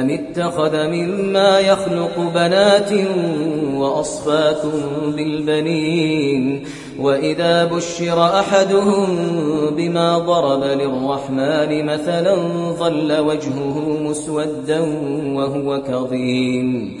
أم اتخذ مما يخلق بنات وأصفاكم بالبنين وإذا بشر أحدهم بما ضرب للرحمن مثلا ظل وجهه مسودا وهو كظيم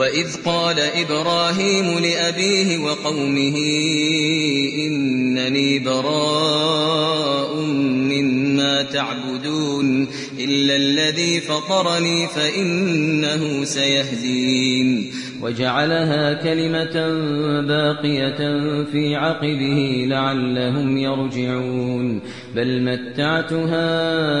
وإذ قال إبراهيم لأبيه وقومه إنني براء مما تعبدون إلا الذي فطرني فإنه سيهدين وجعلها كلمة باقية في عقبه لعلهم يرجعون بل متعت هؤلاء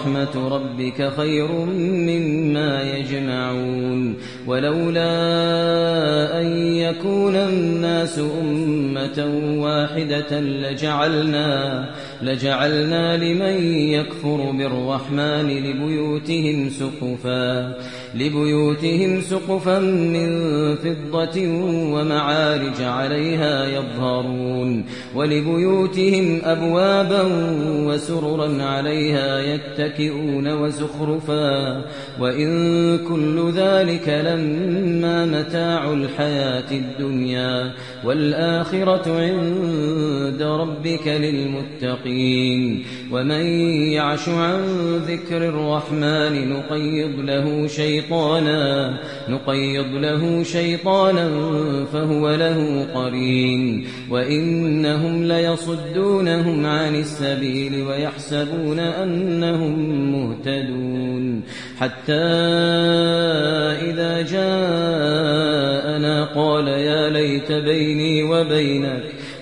ورحمة ربك خير مما يجمعون. ولولا أن يكون الناس أمة واحدة لجعلنا لجعلنا لمن يكفر بالرحمن لبيوتهم سقفا. لبيوتهم سقفا من فضة ومعارج عليها يظهرون ولبيوتهم أبوابا وسررا عليها يتكئون وزخرفا وإن كل ذلك لما متاع الحياة الدنيا والآخرة عند ربك للمتقين ومن يعش عن ذكر الرحمن نقيض له شيطانا نقيض له شيطانا فهو له قرين. وإنهم ليصدونهم عن السبيل ويحسبون أنهم مهتدون. حتى إذا جاءنا قال يا ليت بيني وبينك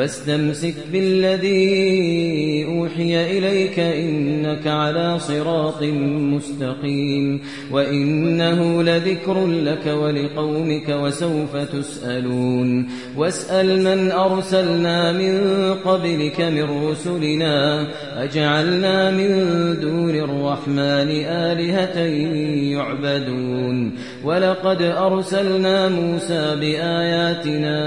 فاستمسك بالذي أوحي إليك إنك على صراط مستقيم وإنه لذكر لك ولقومك وسوف تسألون واسأل من أرسلنا من قبلك من رسلنا أجعلنا من دون الرحمن آلهة يعبدون ولقد أرسلنا موسى بآياتنا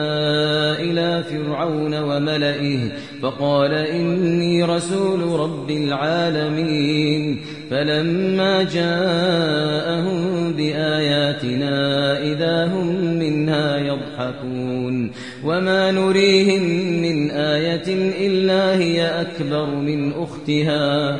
إلى فرعون وملئه فقال إني رسول رب العالمين فلما جاءهم بآياتنا إذا هم منها يضحكون وما نريهم من آية إلا هي أكبر من أختها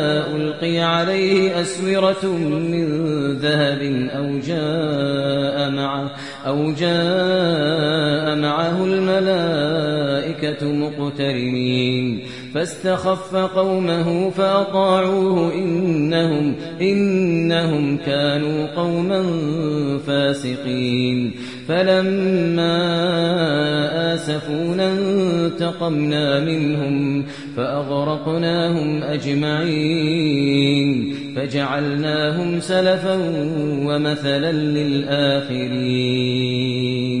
ألقي عليه أسورة من ذهب أو جاء معه أو جاء معه الملائكة مقترنين. فاستخف قومه فأطاعوه إنهم إنهم كانوا قوما فاسقين. فلما آسفونا انتقمنا منهم فأغرقناهم أجمعين. فجعلناهم سلفا ومثلا للآخرين.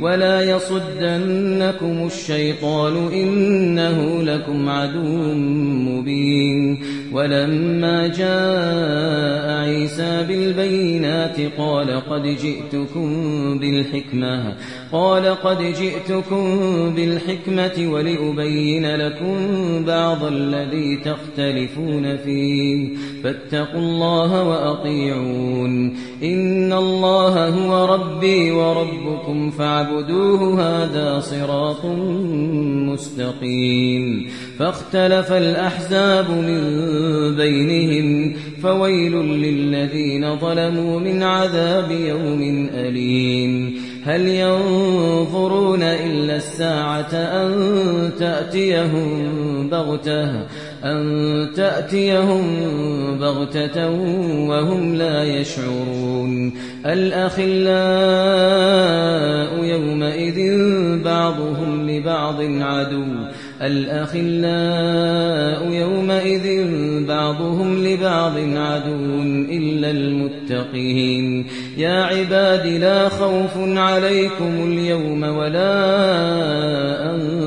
ولا يصدنكم الشيطان إنه لكم عدو مبين ولما جاء عيسى بالبينات قال قد جئتكم بالحكمة قال قد جئتكم بالحكمة ولأبين لكم بعض الذي تختلفون فيه فاتقوا الله وأطيعون إن الله هو ربي وربكم فاعبدوه هذا صراط مستقيم. فاختلف الأحزاب من بينهم فويل للذين ظلموا من عذاب يوم أليم. هل ينظرون إلا الساعة أن تأتيهم بغتة؟ أن تأتيهم بغتة وهم لا يشعرون الأخلاء يومئذ بعضهم لبعض عدو الأخلاء يومئذ بعضهم لبعض عدو إلا المتقين يا عباد لا خوف عليكم اليوم ولا أنتم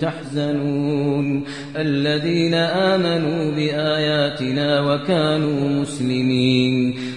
تحزنون. الذين آمنوا بآياتنا وكانوا مسلمين.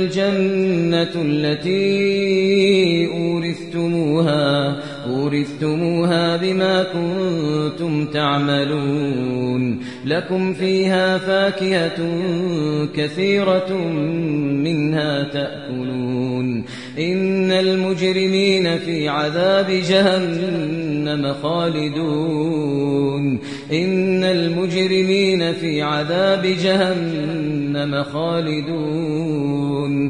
الجنة التي أورثتموها أورثتموها بما كنتم تعملون. لكم فيها فاكهة كثيرة منها تأكلون. إن المجرمين في عذاب جهنم خالدون. إن المجرمين في عذاب جهنم خالدون.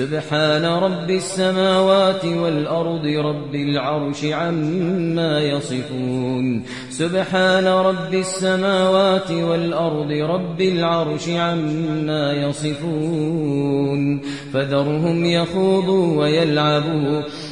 سبحان رب السماوات والأرض رب العرش عما يصفون. سبحان رب السماوات والأرض رب العرش عما يصفون. فذرهم يخوضوا ويلعبوا.